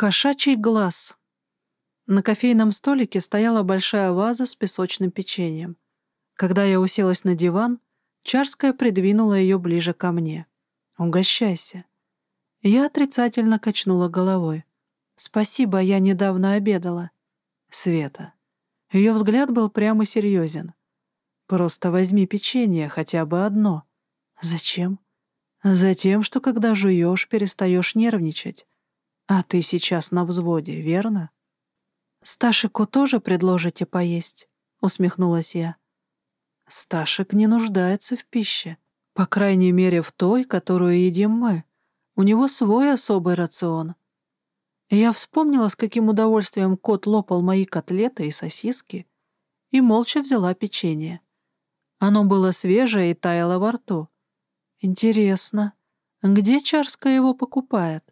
Кошачий глаз. На кофейном столике стояла большая ваза с песочным печеньем. Когда я уселась на диван, Чарская придвинула ее ближе ко мне. «Угощайся». Я отрицательно качнула головой. «Спасибо, я недавно обедала». Света. Ее взгляд был прямо серьезен. «Просто возьми печенье, хотя бы одно». «Зачем?» «Затем, что когда жуешь, перестаешь нервничать. А ты сейчас на взводе, верно?» «Сташику тоже предложите поесть?» — усмехнулась я. «Сташик не нуждается в пище, по крайней мере в той, которую едим мы. У него свой особый рацион. Я вспомнила, с каким удовольствием кот лопал мои котлеты и сосиски, и молча взяла печенье. Оно было свежее и таяло во рту. Интересно, где Чарская его покупает?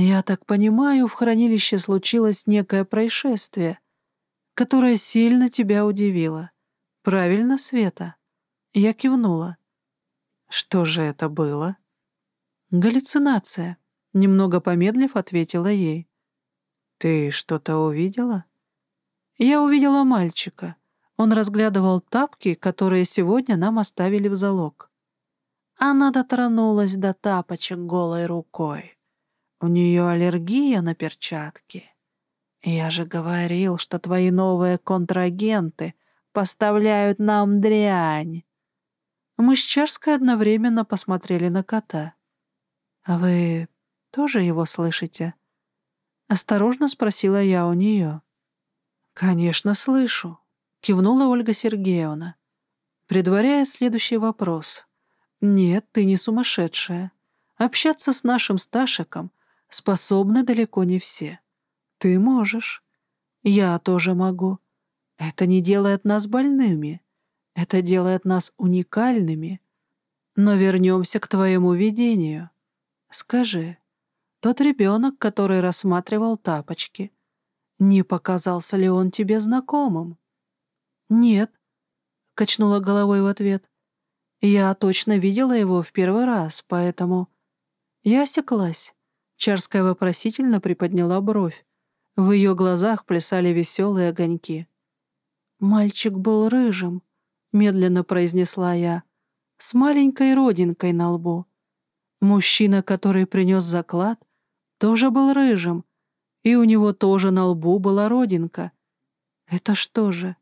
Я так понимаю, в хранилище случилось некое происшествие, которое сильно тебя удивило. Правильно, Света? Я кивнула. Что же это было? Галлюцинация. Немного помедлив, ответила ей. «Ты что-то увидела?» «Я увидела мальчика. Он разглядывал тапки, которые сегодня нам оставили в залог». Она дотронулась до тапочек голой рукой. У нее аллергия на перчатки. Я же говорил, что твои новые контрагенты поставляют нам дрянь. Мы с Чарской одновременно посмотрели на кота. «А вы тоже его слышите?» Осторожно спросила я у нее. «Конечно, слышу», — кивнула Ольга Сергеевна, предваряя следующий вопрос. «Нет, ты не сумасшедшая. Общаться с нашим Сташиком способны далеко не все. Ты можешь. Я тоже могу. Это не делает нас больными. Это делает нас уникальными. Но вернемся к твоему видению. Скажи, тот ребенок, который рассматривал тапочки. Не показался ли он тебе знакомым? Нет, качнула головой в ответ. Я точно видела его в первый раз, поэтому... Я осеклась. Чарская вопросительно приподняла бровь. В ее глазах плясали веселые огоньки. «Мальчик был рыжим», — медленно произнесла я, — «с маленькой родинкой на лбу. Мужчина, который принес заклад, тоже был рыжим, и у него тоже на лбу была родинка. Это что же?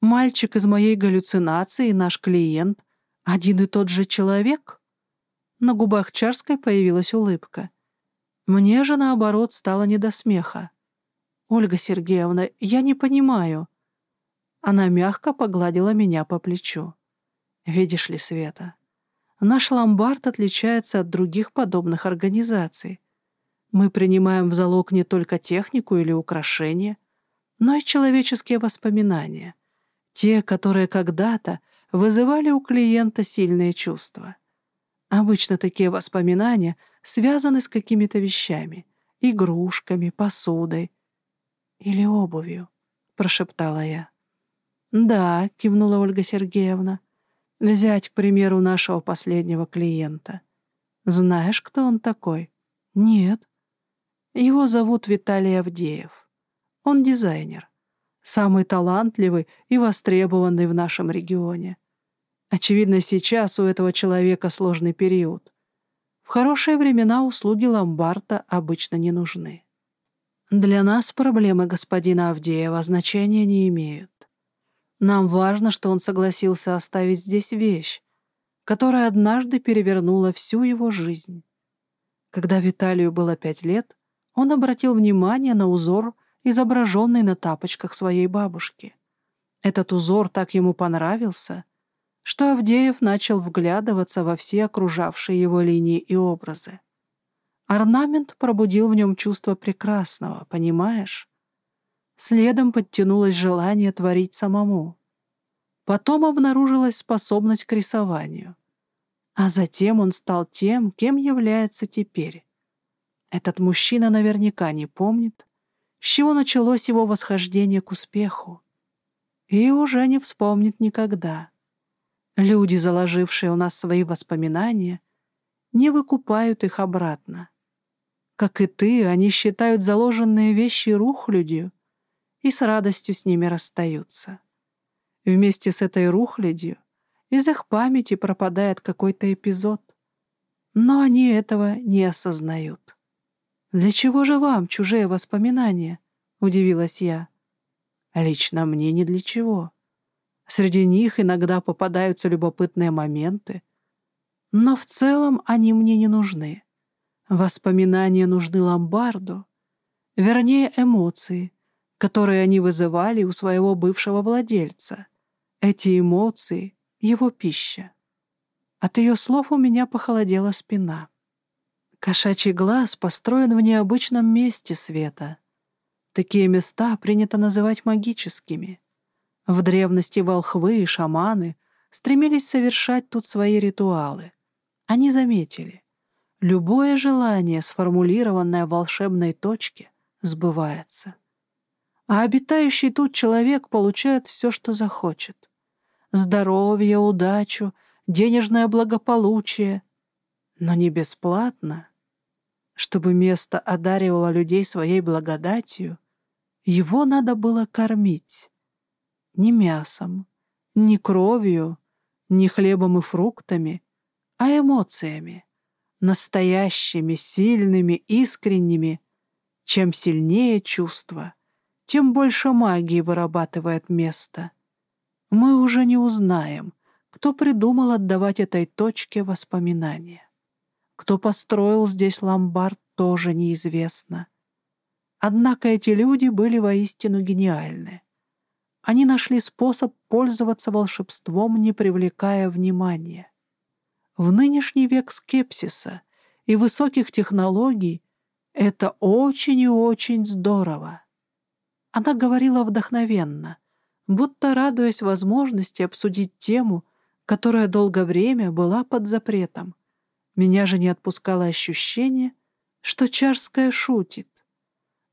Мальчик из моей галлюцинации наш клиент — один и тот же человек? На губах Чарской появилась улыбка. Мне же, наоборот, стало не до смеха. «Ольга Сергеевна, я не понимаю». Она мягко погладила меня по плечу. «Видишь ли, Света, наш ломбард отличается от других подобных организаций. Мы принимаем в залог не только технику или украшения, но и человеческие воспоминания, те, которые когда-то вызывали у клиента сильные чувства. Обычно такие воспоминания связаны с какими-то вещами, игрушками, посудой или обувью, прошептала я. «Да», — кивнула Ольга Сергеевна, — «взять, к примеру, нашего последнего клиента. Знаешь, кто он такой?» «Нет», его зовут Виталий Авдеев. Он дизайнер. Самый талантливый и востребованный в нашем регионе. Очевидно, сейчас у этого человека сложный период. В хорошие времена услуги ломбарда обычно не нужны. Для нас проблемы господина Авдеева значения не имеют. Нам важно, что он согласился оставить здесь вещь, которая однажды перевернула всю его жизнь. Когда Виталию было пять лет, он обратил внимание на узор, изображенный на тапочках своей бабушки. Этот узор так ему понравился, что Авдеев начал вглядываться во все окружавшие его линии и образы. Орнамент пробудил в нем чувство прекрасного, понимаешь? Следом подтянулось желание творить самому. Потом обнаружилась способность к рисованию. А затем он стал тем, кем является теперь этот мужчина наверняка не помнит, с чего началось его восхождение к успеху. И уже не вспомнит никогда. Люди, заложившие у нас свои воспоминания, не выкупают их обратно. Как и ты, они считают заложенные вещи рухлядью и с радостью с ними расстаются. Вместе с этой рухлядью из их памяти пропадает какой-то эпизод. Но они этого не осознают. «Для чего же вам чужие воспоминания?» — удивилась я. «Лично мне ни для чего. Среди них иногда попадаются любопытные моменты, но в целом они мне не нужны. Воспоминания нужны ломбарду, вернее, эмоции, которые они вызывали у своего бывшего владельца. Эти эмоции — его пища. От ее слов у меня похолодела спина. Кошачий глаз построен в необычном месте света. Такие места принято называть магическими. В древности волхвы и шаманы стремились совершать тут свои ритуалы. Они заметили, Любое желание, сформулированное в волшебной точке, сбывается. А обитающий тут человек получает все, что захочет. Здоровье, удачу, денежное благополучие. Но не бесплатно. Чтобы место одаривало людей своей благодатью, его надо было кормить. Не мясом, не кровью, не хлебом и фруктами, а эмоциями настоящими, сильными, искренними. Чем сильнее чувство, тем больше магии вырабатывает место. Мы уже не узнаем, кто придумал отдавать этой точке воспоминания. Кто построил здесь ломбард, тоже неизвестно. Однако эти люди были воистину гениальны. Они нашли способ пользоваться волшебством, не привлекая внимания. В нынешний век скепсиса и высоких технологий это очень и очень здорово. Она говорила вдохновенно, будто радуясь возможности обсудить тему, которая долгое время была под запретом. Меня же не отпускало ощущение, что Чарская шутит.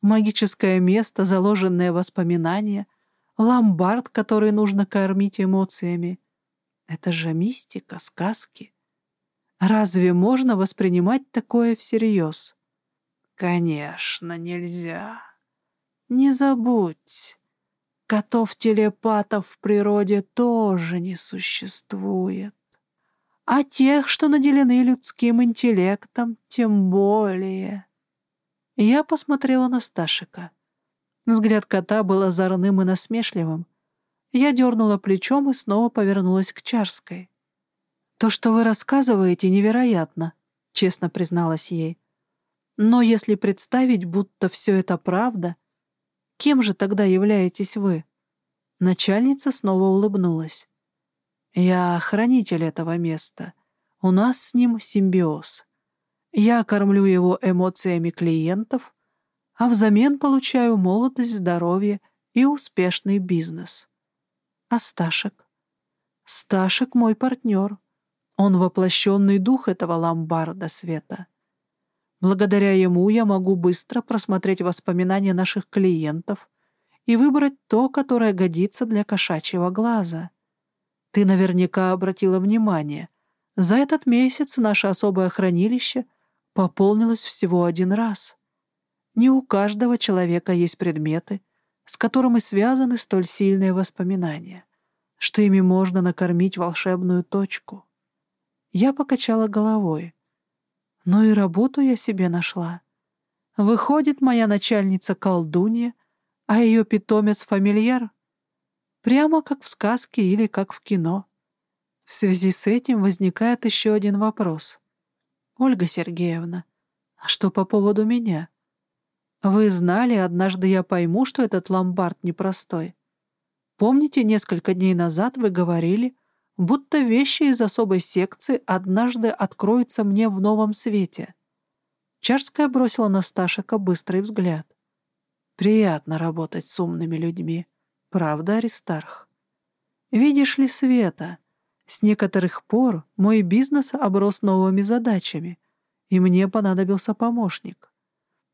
Магическое место, заложенное воспоминания, ломбард, который нужно кормить эмоциями. Это же мистика, сказки. Разве можно воспринимать такое всерьез? Конечно, нельзя. Не забудь, котов-телепатов в природе тоже не существует. А тех, что наделены людским интеллектом, тем более. Я посмотрела на Сташика. Взгляд кота был озорным и насмешливым. Я дернула плечом и снова повернулась к Чарской. «То, что вы рассказываете, невероятно», — честно призналась ей. «Но если представить, будто все это правда, кем же тогда являетесь вы?» Начальница снова улыбнулась. «Я хранитель этого места. У нас с ним симбиоз. Я кормлю его эмоциями клиентов, а взамен получаю молодость, здоровье и успешный бизнес. А Сташек? Сташек — мой партнер. Он воплощенный дух этого ломбарда света. Благодаря ему я могу быстро просмотреть воспоминания наших клиентов и выбрать то, которое годится для кошачьего глаза. Ты наверняка обратила внимание. За этот месяц наше особое хранилище пополнилось всего один раз. Не у каждого человека есть предметы, с которыми связаны столь сильные воспоминания, что ими можно накормить волшебную точку. Я покачала головой. Ну и работу я себе нашла. Выходит, моя начальница колдунья, а ее питомец — фамильяр. Прямо как в сказке или как в кино. В связи с этим возникает еще один вопрос. «Ольга Сергеевна, а что по поводу меня? Вы знали, однажды я пойму, что этот ломбард непростой. Помните, несколько дней назад вы говорили, будто вещи из особой секции однажды откроются мне в новом свете. Чарская бросила на Сташика быстрый взгляд. Приятно работать с умными людьми. Правда, Аристарх? Видишь ли, Света, с некоторых пор мой бизнес оброс новыми задачами, и мне понадобился помощник.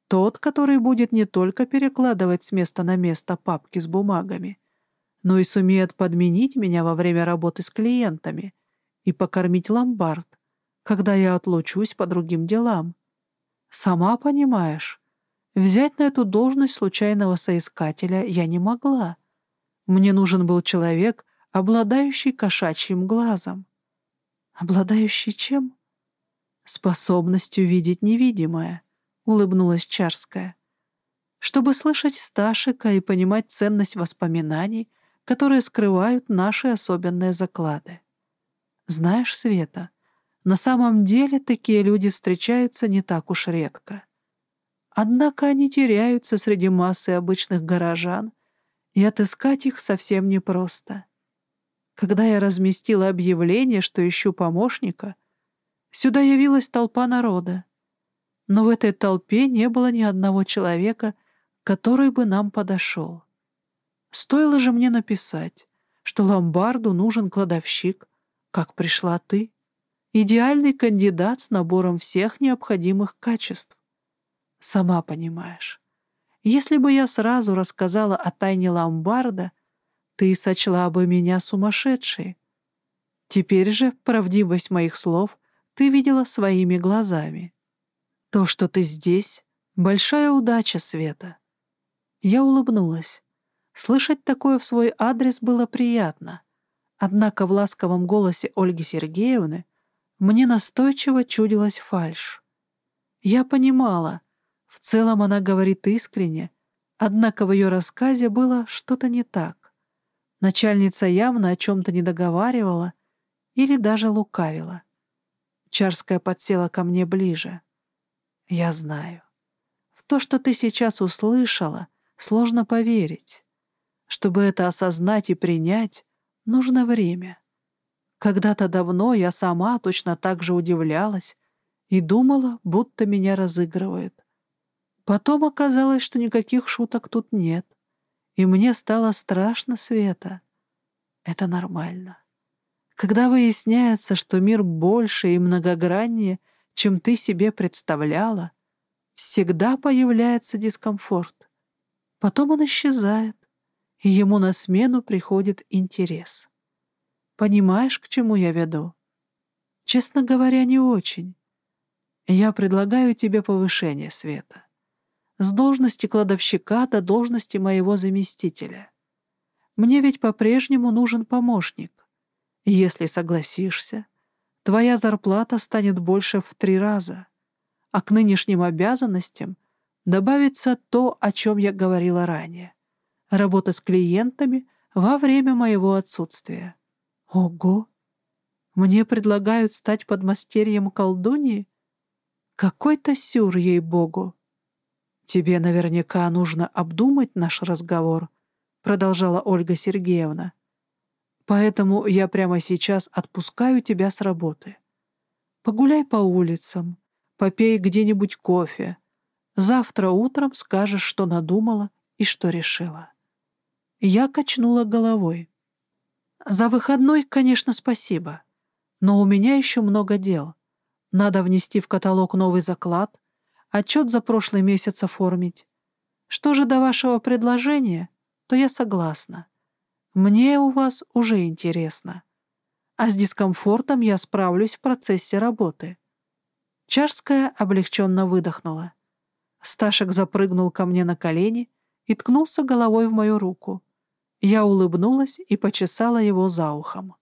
Тот, который будет не только перекладывать с места на место папки с бумагами, но и сумеет подменить меня во время работы с клиентами и покормить ломбард, когда я отлучусь по другим делам. Сама понимаешь, взять на эту должность случайного соискателя я не могла. Мне нужен был человек, обладающий кошачьим глазом. Обладающий чем? Способностью видеть невидимое, улыбнулась Чарская. Чтобы слышать Сташика и понимать ценность воспоминаний, которые скрывают наши особенные заклады. Знаешь, Света, на самом деле такие люди встречаются не так уж редко. Однако они теряются среди массы обычных горожан, и отыскать их совсем непросто. Когда я разместила объявление, что ищу помощника, сюда явилась толпа народа. Но в этой толпе не было ни одного человека, который бы нам подошел. Стоило же мне написать, что ломбарду нужен кладовщик, как пришла ты, идеальный кандидат с набором всех необходимых качеств. Сама понимаешь, если бы я сразу рассказала о тайне ломбарда, ты сочла бы меня сумасшедшей. Теперь же правдивость моих слов ты видела своими глазами. То, что ты здесь — большая удача, Света. Я улыбнулась. Слышать такое в свой адрес было приятно. Однако в ласковом голосе Ольги Сергеевны мне настойчиво чудилась фальшь. Я понимала, в целом она говорит искренне, однако в ее рассказе было что-то не так. Начальница явно о чем-то не договаривала или даже лукавила. Чарская подсела ко мне ближе. «Я знаю. В то, что ты сейчас услышала, сложно поверить. Чтобы это осознать и принять, нужно время. Когда-то давно я сама точно так же удивлялась и думала, будто меня разыгрывают. Потом оказалось, что никаких шуток тут нет. И мне стало страшно света. Это нормально. Когда выясняется, что мир больше и многограннее, чем ты себе представляла, всегда появляется дискомфорт. Потом он исчезает, и ему на смену приходит интерес. Понимаешь, к чему я веду? Честно говоря, не очень. Я предлагаю тебе повышение, Света с должности кладовщика до должности моего заместителя. Мне ведь по-прежнему нужен помощник. Если согласишься, твоя зарплата станет больше в три раза, а к нынешним обязанностям добавится то, о чем я говорила ранее — работа с клиентами во время моего отсутствия. Ого! Мне предлагают стать подмастерьем колдуньи? Какой-то сюр, ей-богу! «Тебе наверняка нужно обдумать наш разговор», — продолжала Ольга Сергеевна. «Поэтому я прямо сейчас отпускаю тебя с работы. Погуляй по улицам, попей где-нибудь кофе. Завтра утром скажешь, что надумала и что решила». Я качнула головой. «За выходной, конечно, спасибо, но у меня еще много дел. Надо внести в каталог новый заклад, отчет за прошлый месяц оформить. Что же до вашего предложения, то я согласна. Мне у вас уже интересно. А с дискомфортом я справлюсь в процессе работы». Чарская облегченно выдохнула. Сташек запрыгнул ко мне на колени и ткнулся головой в мою руку. Я улыбнулась и почесала его за ухом.